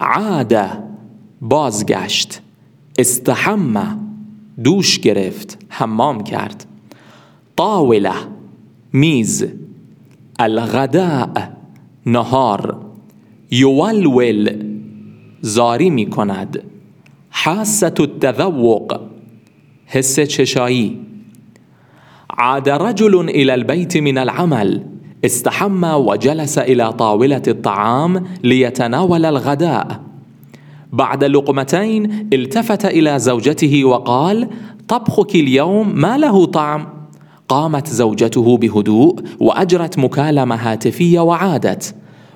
عاد بازگشت استحم دوش گرفت حمام کرد. طاوله میز الغداء نهار. یولول زاری می کند. حاسة التذوق حس چشایی. عاد رجل إلى البيت من العمل. استحم وجلس إلى طاولة الطعام ليتناول الغداء. بعد لقمتين التفت إلى زوجته وقال طبخك اليوم ما له طعم. قامت زوجته بهدوء وأجرت مكالمة هاتفية وعادت.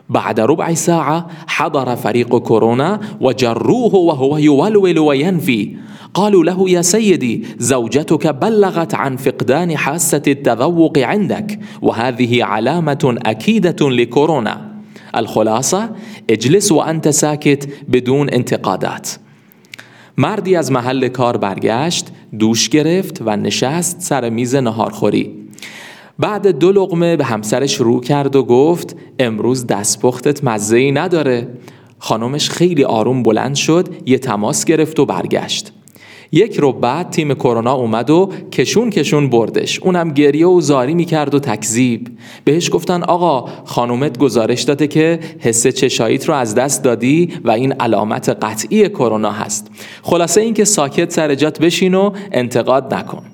بعد ربع ساعة حضر فريق كورونا وجروه وهو يولول وينفي. قالوا له يا سيدي زوجتك بلغت عن فقدان حاسة التذوق عندك وهذه علامة أكيدة لكورونا. الخلاصة اجلس وأنت ساكت بدون انتقادات. مردی از محل کار برگشت دوش گرفت و نشست سر میز نهارخوری. بعد دو لقمه به همسرش رو کرد و گفت امروز دستپختت مزه ای نداره. خانمش خیلی آروم بلند شد یه تماس گرفت و برگشت. یک رو بعد تیم کرونا اومد و کشون کشون بردش. اونم گریه و زاری می‌کرد و تکذیب. بهش گفتن آقا خانومت گزارش داده که حس چشاییت رو از دست دادی و این علامت قطعی کرونا هست. خلاصه اینکه ساکت سر جات بشین و انتقاد نکن.